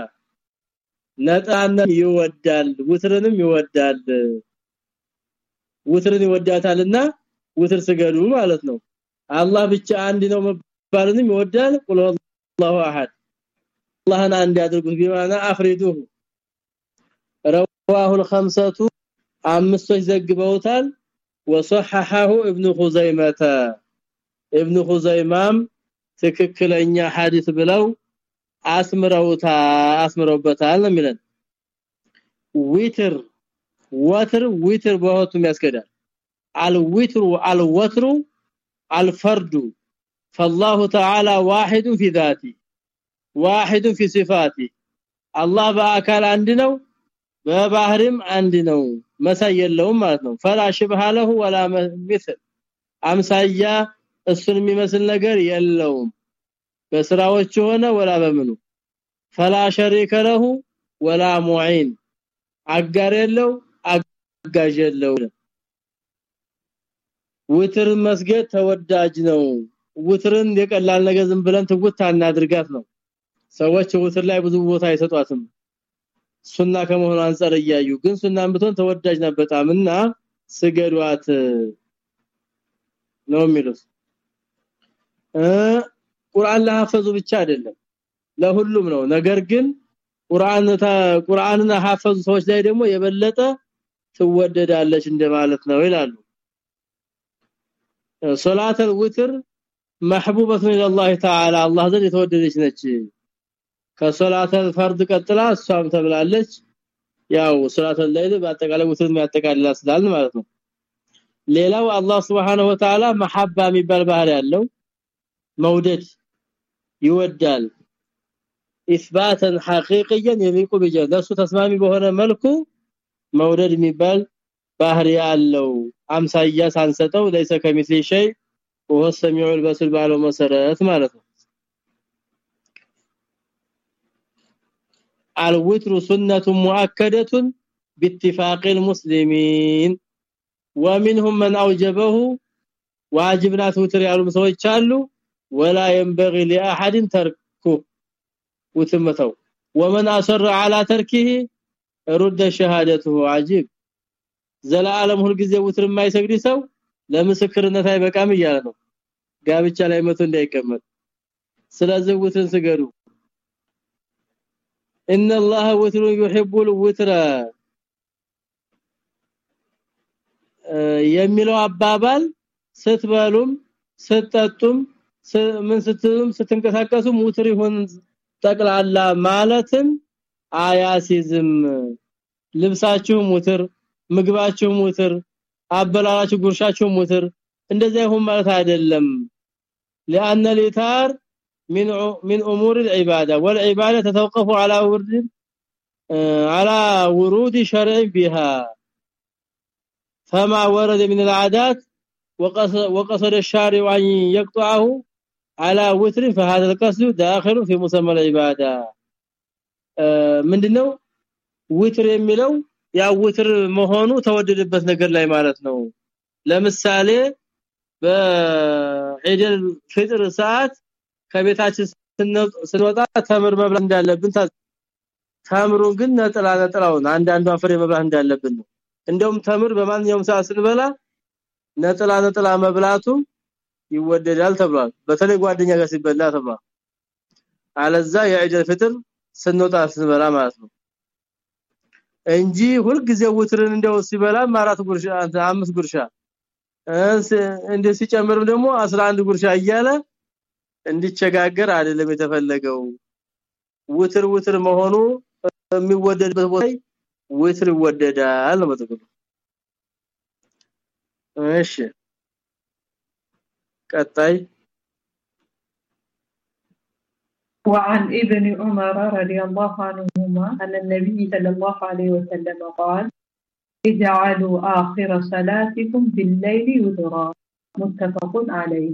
ነጣን ይወዳል ውትርንም ይወዳል ውትርን ይወዳታልና ውትር ስገዱ ማለት ነው አላህ ብቻ አንድ ነው መባልንም ይወዳል ቁል ሁወላሁ አሐድ አላህን አንድ ያድርጉት ቢማና አፍሪዱሁ رواه الخمسه አምስቶች ዘግበውታል وصححه ابن خزيمه ابن خزيمام ትክክለኛ ሐዲስ ብለው አስምረውታ አስምረውበታል ነው የሚለን ዊትር ወትር ዊትር በሁለቱም ያስከዳል አልዊትሩ አልወትሩ الفرد فالله تعالى واحد في ذاته واحد في صفاته الله በአካል አንድ ነው በባህርም አንድ ነው መሳይ የለውም ማለት ነው። ፈላ ሽብሃ ወላ ምስል አምሳያ እሱን የሚመስል ነገር የለውም። በስራዎች ሆነ ወላ በምኑ ፈላ ሸሪከ ለሁ ወላ ሙዒን አጋር የለው አጋዥ የለው። ውትር መስገድ ተወዳጅ ነው። ውትርን የቀላል ነገር ዝም ብለን ትውት አናድርጋት ነው። ሰዎች ውትር ላይ ብዙ ቦታ አይሰጧትም። ሱና ከመሆኑ አንፃር እያዩ ግን ሱናን ብትሆን ተወዳጅ ነው በጣምና ስገዷት ነው የሚሉት እ ቁርአን ለሐፈዙ ብቻ አይደለም ለሁሉም ነው ነገር ግን ቁርአን ቁርአንን ሐፈዙ ሰዎች ላይ ደግሞ የበለጠ ትወደዳለች እንደማለት ነው ይላሉ ሶላተ الوتر محبوبه الى الله تعالى الله ዘንድ የተወደደች ነች ከሶላተ ፈርድ ቀጥላ እሷም ተብላለች ያው ሶላተ ለይል በአጠቃላይ ውትር የሚያጠቃልላል ስላል ማለት ነው ሌላው አላህ Subhanahu Wa Ta'ala መሐባ የሚባል ባህሪ ያለው መውደድ ይወዳል اثباتا حقيقيا يليق بجه ለሱ ተስማሚ በሆነ መልኩ መውደድ የሚባል ባህሪ ያለው አምሳያ ሳንሰጠው ለይሰ ከሚስሊ ሸይ ወሆ ሰሚዑ البصير ባለው መሰረት ማለት ነው الوتر سنة مؤكدة باتفاق المسلمين ومنهم من اوجبه واجبنا وتر ያሉ ሰዎች አሉ ولا ينبغي لاحد تركه وتمتو ومن اصر على تركه رد شهادته عجيب ዘላለም ሁሉ ጊዜ ውትር የማይሰግድ ሰው ለምስክርነት አይበቃም እያለ ነው ጋብቻ ላይ መቶ እንዳይቀመጥ ስለዚህ ውትርን ስገዱ ان الله وتر يحب الوتر የሚለው አባባል ስትበሉም ስትጠጡም ምን ስትሉም ስትንቀሳቀሱ ሙትር ይሆን ጠቅላላ ማለትም አያሲዝም ልብሳችሁ ሙትር ምግባችሁ ሙትር አበላላችሁ ጉርሻችሁ ሙትር እንደዛ ይሁን ማለት አይደለም لان الاثار من من امور العباده والعباده تتوقف على ورد على ورود شرع بها فما ورد من العادات وقصد الشارع ان يقطعه على وتر فهذا القصد داخل في مسمى العباده ምንድነው ውትር የሚለው ያ ውትር መሆኑ ተወደደበት ነገር ላይ ማለት ነው ለምሳሌ በዒደል ፍጥር ሰዓት ከቤታችን ስንወጣ ተምር መብላት እንዳለብን ተምሩን ግን ነጥላ ነጥላውን አንዳንዱ ፍሬ መብላት እንዳለብን ነው። እንደውም ተምር በማንኛውም ሰዓት ስንበላ ነጥላ ነጥላ መብላቱ ይወደዳል ተብሏል። በተለይ ጓደኛ ጋር ሲበላ ተብሏል። አለዛ የዒደል ፍጥር ስንወጣ ስንበላ ማለት ነው። እንጂ ሁልጊዜ ውትርን እንደው ሲበላ አራት ጉርሻ አምስት ጉርሻ እንደ ሲጨምርም ደግሞ 11 ጉርሻ እያለ እንዲቸጋገር አይደለም የተፈለገው ውትር ውትር መሆኑ የሚወደድበት ቦታ ውትር ይወደዳል ነው ማለት እሺ ቀጣይ وعن ابن عمر رضي الله عنهما أن النبي صلى الله عليه وسلم قال اجعلوا آخر صلاتكم بالليل وترا متفق عليه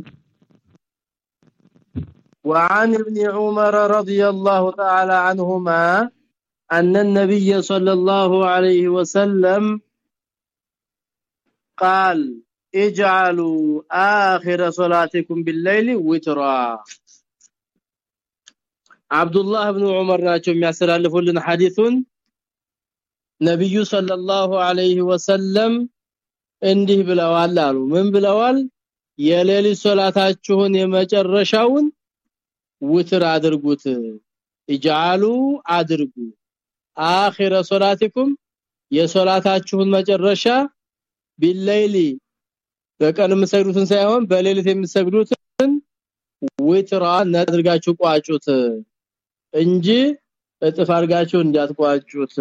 وعن ابن عمر رضي الله تعالى عنهما أن النبي صلى الله عليه وسلم قال اجعلوا آخر صلاتكم بالليل وترا عبد الله بن عمر ናቸው የሚያስተላልፉልን ሐዲሱን ነብዩ ሰለላሁ ዐለይሂ ወሰለም እንዲህ ብለዋል አሉ ምን ብለዋል የሌሊት ሶላታችሁን የመጨረሻውን ውትር አድርጉት። ይጃሉ አድርጉ። አኺረ ሶላቲኩም የሶላታችሁን መጨረሻ ቢለይሊ በቀን የምሰግዱትን ሳይሆን በሌሊት የምሰግዱትን ውትራ አድርጋችሁ ቋጩት እንጂ እጥፍ አድርጋችሁ እንዳትቋጩት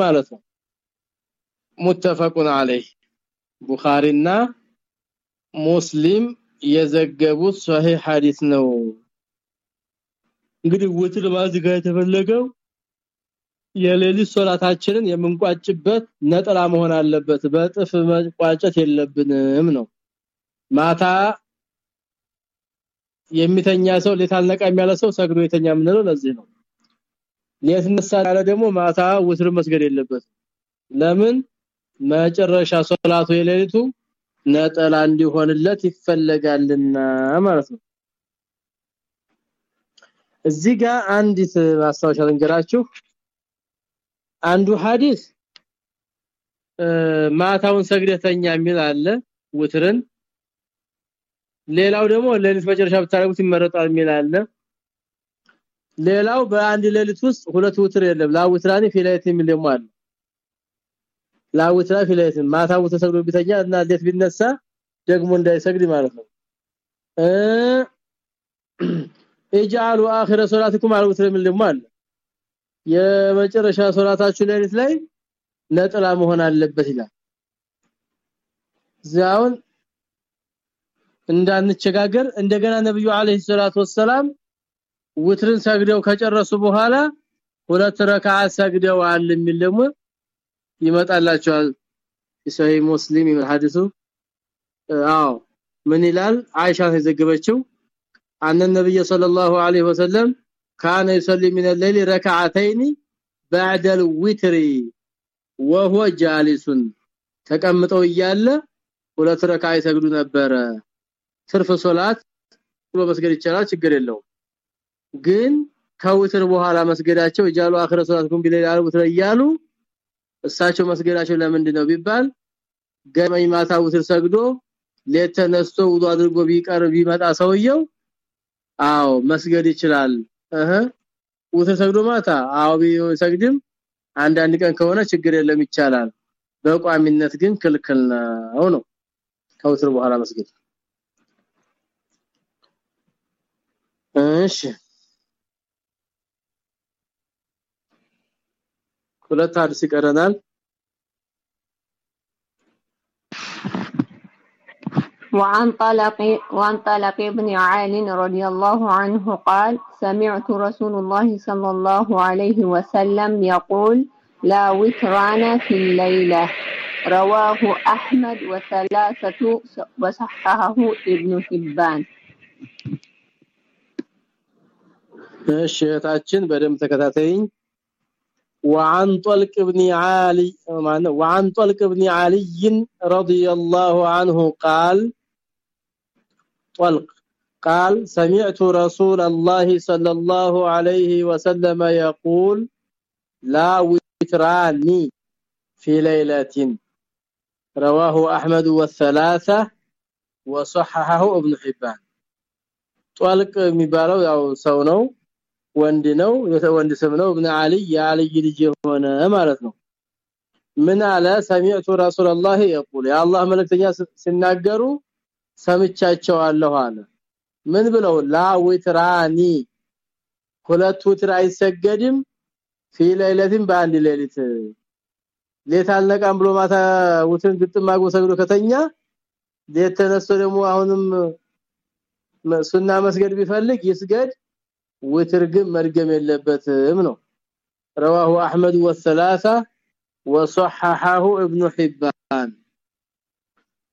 ማለት ነው። ሙተፈቁን አለይ ቡኻሪና ሙስሊም የዘገቡት ሷሂህ ሐዲስ ነው እንግዲህ ውትር ማዝጋ የተፈለገው የሌሊት ሶላታችንን የምንቋጭበት ነጠላ መሆን አለበት። በጥፍ መቋጨት የለብንም ነው። ማታ የሚተኛ ሰው ለታልነቃ የሚያለ ሰው ሰግዶ የተኛ ምንለው ለዚህ ነው። ሊያስነሳ ያለ ደግሞ ማታ ውትር መስገድ የለበት። ለምን? መጨረሻ ሶላቱ የሌሊቱ ነጠላ እንዲሆንለት ይፈለጋልና ማለት ነው እዚህ ጋር አንዲት ማስታወሻ ልንገራችሁ። አንዱ ሐዲስ ማታውን ሰግደህ ተኛ የሚል አለ ውትርን። ሌላው ደግሞ ሌሊት መጨረሻ ብታረጉት ይመረጣል የሚል አለ። ሌላው በአንድ ሌሊት ውስጥ ሁለት ውትር የለም። لا وتران في ليلة የሚል ደግሞ አለ። لا وتران في ليلة ማታው ተሰግዶ ቢተኛ እና እንዴት ቢነሳ ደግሞ እንዳይሰግድ ማለት ነው اجعلوا آخر صلاتكم الوتر ደግሞ አለ። የመጨረሻ ሶላታችሁ ሌሊት ላይ ነጥላ መሆን አለበት ይላል። ዛውን እንዳንቸጋገር እንደገና ነብዩ አለይሂ ሰላቱ ወሰለም ውትርን ሰግደው ከጨረሱ በኋላ ሁለት ረካዓ ሰግደዋል የሚል ደግሞ ይመጣላቸዋል። ሰሂህ ሙስሊም ይመል ሐዲሱ። አዎ ምን ይላል? አይሻ ተዘገበችው አነ ነብይ ሰለላሁ ዐለይሂ ወሰለም ካነ ይሰሊ ሚን الليل ركعتين بعد الوتر وهو جالس ተቀምጠው እያለ ሁለት ረካዓ ይሰግዱ ነበረ ትርፍ ሶላት ብሎ መስገድ ይቻላል ችግር የለውም ግን ከውትር በኋላ መስገዳቸው ይጃሉ አኺረ ሶላትኩም ቢለይል ውትር እያሉ እሳቸው መስገዳቸው ለምንድን ነው ቢባል ገመኝ ማታ ውትር ሰግዶ ሌት ተነስቶ ውዱ አድርጎ ቢቀር ቢመጣ ሰውየው አዎ መስገድ ይችላል። እህ ውትር ሰግዶ ማታ? አዎ ቢሰግድም አንዳንድ ቀን ከሆነ ችግር የለም ይቻላል። በቋሚነት ግን ክልክል ነው ነው። ከውትር በኋላ መስገድ። እሺ። ሁለት ሐዲስ ይቀረናል وعن طلق وعن طلق بن عال رضي الله عنه قال سمعت رسول الله صلى الله عليه وسلم يقول لا وتران في الليلة رواه أحمد وثلاثة وصححه ابن حبان እሺ እህታችን በደም ተከታተይኝ وعن طلق بن علي وعن طلق بن علي رضي الله عنه قال طلق قال سمعت رسول الله صلى الله عليه وسلم يقول لا وتراني في ليلة رواه أحمد والثلاثة وصححه ابن حبان طلق የሚባለው ያው ሰው ነው ወንድ ነው ወንድ ስም ነው ابن علي የአልይ ልጅ ሆነ ማለት ነው ምን አለ ሰሚዕቱ ረሱላህ يقول يا الله መልእክተኛ ሲናገሩ ሰምቻቸዋለሁ አለ ምን ብለው ላ ዊትራኒ ሁለት ዊትር አይሰገድም في ليله በአንድ ሌሊት ሌት አልነቃም ብሎ ማታ ውትን ግጥም አግቦ ሰግዶ ከተኛ ሌት ተነስቶ ደግሞ አሁንም ሱና መስገድ ቢፈልግ ይስገድ ውትር ግን መርገም የለበትም ነው رواه احمد والثلاثه وصححه ابن حبان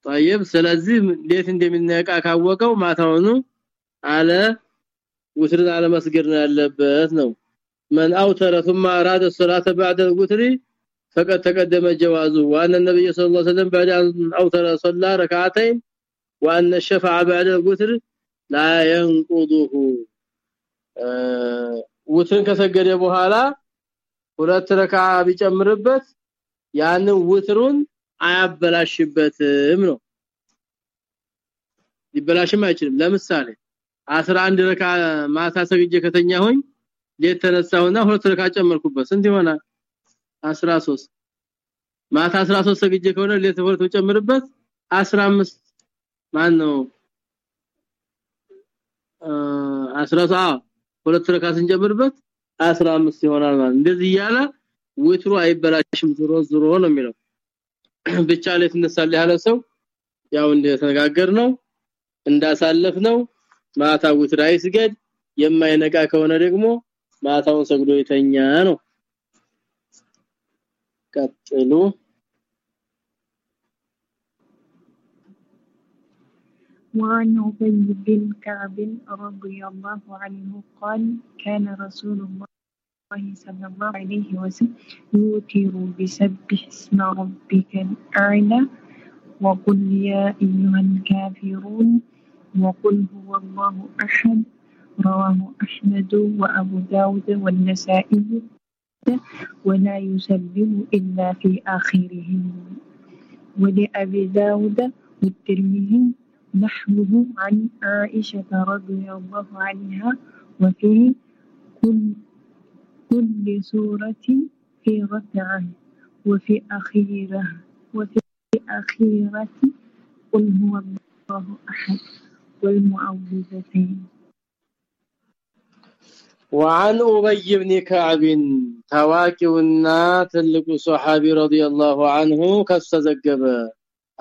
طيب ስለዚህ እንዴት እንደሚነቃ ካወቀው ማታውኑ አለ ውትርን አለ መስገድ ነው ያለበት ነው من اوتر ثم اراد الصلاه بعد الوتر فقد تقدم جوازه وان النبي صلى الله عليه وسلم بعد ان اوتر صلى ركعتين وان الشفع بعد الوتر لا ينقضه ውትርን ከሰገደ በኋላ ሁለት ረካ ቢጨምርበት ያንን ውትሩን አያበላሽበትም ነው። ሊበላሽም አይችልም። ለምሳሌ 11 ረካ ማታ ሰግጄ ከተኛ ሆኝ ሌት ተነሳውና ሁለት ረካ ጨመርኩበት። ስንት ይሆናል? 13 ማታ 13 ሰግጄ ከሆነ ሌት ጨምርበት 15 ማን ነው 13 ሁለት ረካ ስንጀምርበት 15 ይሆናል ማለት እንደዚህ እያለ ውትሩ አይበላሽም። ዝሮ ዝሮ ነው የሚለው ብቻ ላይ ትነሳለ ያለ ሰው ያው እንደተነጋገር ነው እንዳሳለፍ ነው ማታ ውትር አይስገድ የማይነቃ ከሆነ ደግሞ ማታውን ሰግዶ የተኛ ነው ቀጥሉ وعن أبي بن كعب رضي الله عنه قال كان رسول الله صلى الله عليه وسلم يوتر بسبح اسم ربك الأعلى وقل يا أيها الكافرون وقل هو الله أحد رواه أحمد وأبو داود والنسائي ولا يسبح إلا في آخرهم. ولأبي داود والترمذي نحوه عن عائشة رضي الله عنها وفي كل كل سورة في ركعة وفي أخيرة وفي أخيرة قل هو الله أحد والمعوذتين. وعن أبي بن كعب تواكيونا تلك صحابي رضي الله عنه كستزجب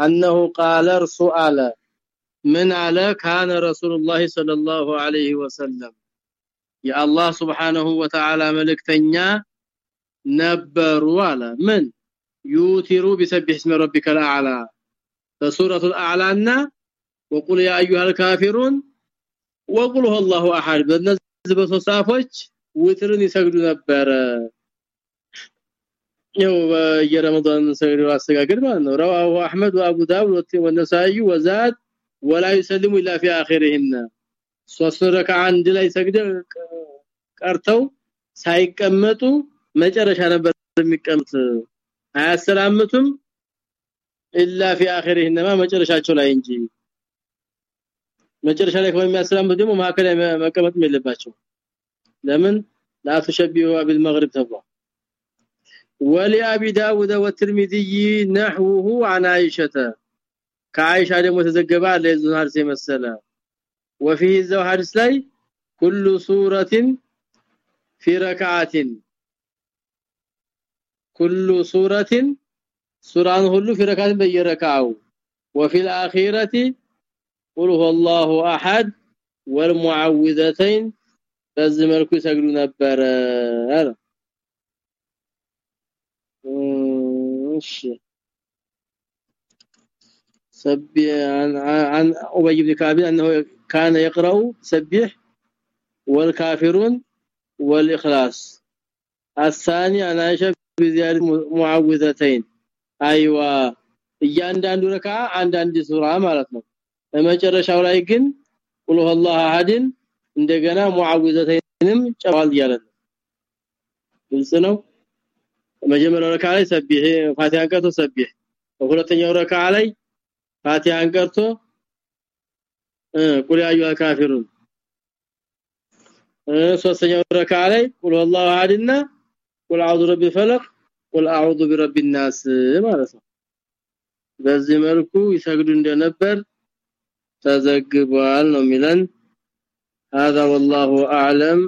أنه قال رسول من على كان رسول الله صلى الله عليه وسلم. يا الله سبحانه وتعالى ملكتنيا نبروا على من؟ يوتيرو بسبح اسم ربك الأعلى. فسورة الأعلى أن؟ وقل يا أيها الكافرون وقل هو الله أحد. بنزب صفات وترن يسجدوا نبر. يوم رمضان سجدوا استغفر الله رواه أحمد وأبو داود والنسائي وزاد ولا يسلم إلا في آخرهن. ሶስት ረካ አንድ ላይ ሰግደው ቀርተው ሳይቀመጡ መጨረሻ ነበር የሚቀመጥ አያሰላምቱም الا في اخرهن መጨረሻቸው ላይ እንጂ መጨረሻ ላይ ከሚያሰላምቱ ደግሞ ማከለ መቀመጥ የለባቸው ለምን لا تشبهوا بالمغرب تبوا ولأبي داود والترمذي نحوه عن عائشة كعائشة ደግሞ ተዘገበ ለዙሃር ሲመሰለ وفي ذو حديث لا كل سورة في ركعة. كل سورة سوران كله في ركعة بيركعوا وفي الأخيرة قل هو الله أحد والمعوذتين. لازم الكو يسجدوا نبر سبي عن عن ابي بن كعب انه كان يقرا سبح والكافرون والاخلاص الثاني انا عائشه بزياده معوذتين ايوه እያንዳንዱ ረካ አንዳንድ ሱራ ማለት ነው በመጨረሻው ላይ ግን ቁል ሁወላሁ አሐድን እንደገና ሙዓዊዘተይንም ጨዋል ያለ ግልጽ ነው መጀመሪያው ረካ ላይ ሰቢህ ፋቲሃን ቀርቶ ሰቢህ በሁለተኛው ረካ ላይ ፋቲሃን ቀርቶ ቁል ያ አዩሀል ካፊሩን ሶስተኛው ረካ ላይ ቁል ሁወላሁ አሐድና ቁል አዑዙ ቢረቢል ፈለቅ ቁል አዑዙ ቢረቢን ናስ ማለት ነው በዚህ መልኩ ይሰግዱ እንደነበር ተዘግቧል ነው ሚለን هذا والله اعلم